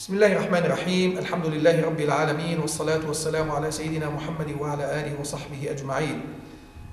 بسم الله الرحمن الرحيم الحمد لله رب العالمين والصلاة والسلام على سيدنا محمد وعلى آله وصحبه أجمعين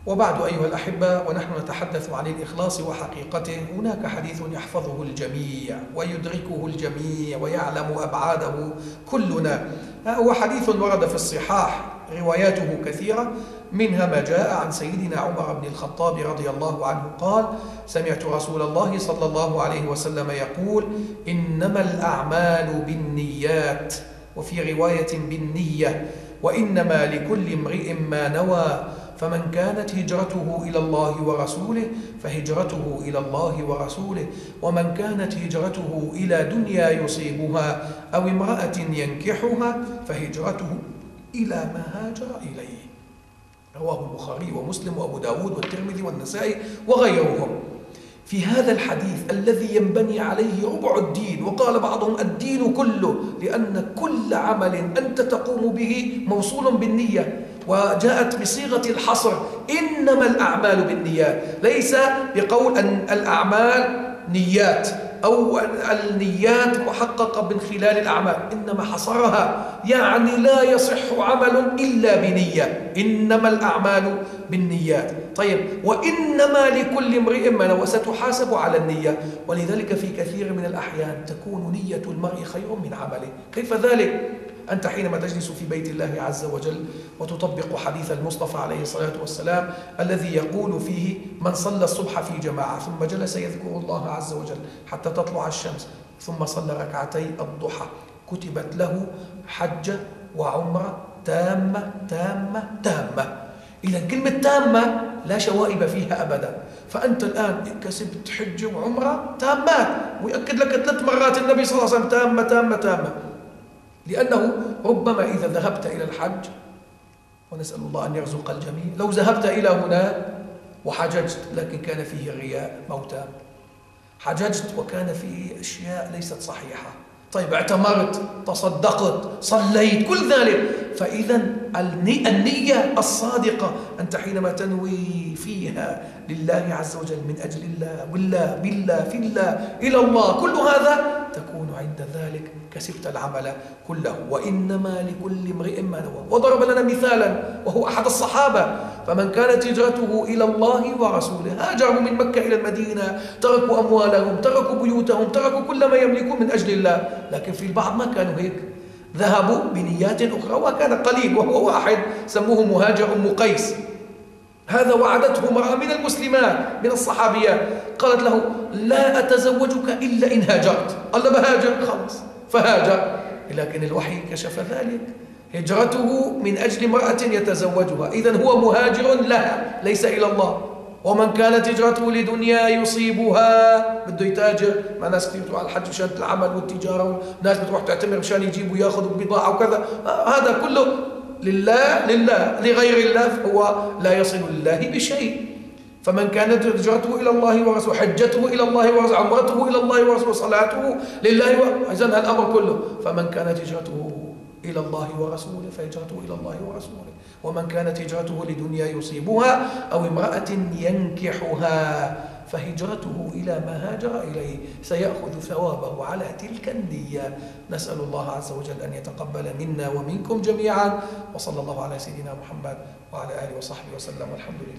وبعد أيها الأحبة ونحن نتحدث عن الإخلاص وحقيقته هناك حديث يحفظه الجميع ويدركه الجميع ويعلم أبعاده كلنا هو حديث ورد في الصحاح رواياته كثيرة. منها ما جاء عن سيدنا عمر بن الخطاب رضي الله عنه قال سمعت رسول الله صلى الله عليه وسلم يقول إنما الأعمال بالنيات وفي رواية بالنية وإنما لكل امرئ ما نوى فمن كانت هجرته إلى الله ورسوله فهجرته إلى الله ورسوله ومن كانت هجرته إلى دنيا يصيبها أو امرأة ينكحها فهجرته إلى ما هاجر إليه. رواه البخاري ومسلم وأبو داود والترمذي والنسائي وغيرهم. في هذا الحديث الذي ينبني عليه ربع الدين وقال بعضهم الدين كله لأن كل عمل أنت تقوم به موصول بالنية. وجاءت بصيغة الحصر إنما الأعمال بالنيات. ليس بقول أن الأعمال نيات. أو النيات محققة من خلال الأعمال. إنما حصرها يعني لا يصح عمل إلا بنية. إنما الأعمال بالنيات. طيب وإنما لكل امرئ ما وستحاسب على النية. ولذلك في كثير من الأحيان تكون نية المرء خير من عمله. كيف ذلك؟ أنت حينما تجلس في بيت الله عز وجل وتطبق حديث المصطفى عليه الصلاة والسلام الذي يقول فيه من صلى الصبح في جماعة ثم جلس يذكر الله عز وجل حتى تطلع الشمس ثم صلى ركعتي الضحى كتبت له حجة وعمرة تامة تامة تامة. إذا كلمة تامة لا شوائب فيها أبدا. فأنت الآن كسبت حجة وعمرة تامات. ويأكد لك ثلاث مرات النبي صلى الله عليه وسلم تامة تامة تامة. لأنه ربما إذا ذهبت إلى الحج ونسأل الله أن يرزق الجميع. لو ذهبت إلى هناك وحججت لكن كان فيه رياء موتى. حججت وكان فيه أشياء ليست صحيحة. طيب اعتمرت تصدقت صليت كل ذلك فإذا النية الصادقة أنت حينما تنوي فيها لله عز وجل من أجل الله بالله بالله في الله إلى الله كل هذا تكون عند ذلك كسبت العمل كله. وإنما لكل امرئ ما نوى. وضرب لنا مثالا وهو أحد الصحابة. فمن كانت هجرته إلى الله ورسوله هاجروا من مكة إلى المدينة تركوا أموالهم تركوا بيوتهم تركوا كل ما يملكون من أجل الله. لكن في البعض ما كانوا هيك. ذهبوا بنيات أخرى وكان قليل وهو واحد سموه مهاجر أم قيس. هذا وعدته امرأة من المسلمات من الصحابيات قالت له لا أتزوجك إلا إن هاجرت. قال له بهاجر. خلص فهاجر. لكن الوحي كشف ذلك. هجرته من أجل امرأة يتزوجها. إذا هو مهاجر لها ليس إلى الله. ومن كانت هجرته لدنيا يصيبها. بده يتاجر مع ناس كثير بتروح على الحج مشان العمل والتجارة وناس بتروح تعتمر مشان يجيبوا ياخذوا بضاعه وكذا. هذا كله لله لله لغير الله فهو لا يصل لله بشيء. فمن كانت هجرته إلى الله ورسوله حجته إلى الله ورسوله عمرته إلى الله ورسوله صلاته لله اذا الأمر كله. فمن كانت هجرته إلى الله ورسوله فهجرته إلى الله ورسوله. ومن كانت هجرته لدنيا يصيبها أو امرأة ينكحها فهجرته إلى ما هاجر إليه. سيأخذ ثوابه على تلك النية. نسأل الله عز وجل أن يتقبل منا ومنكم جميعا. وصلى الله على سيدنا محمد وعلى آله وصحبه وسلم. والحمد لله.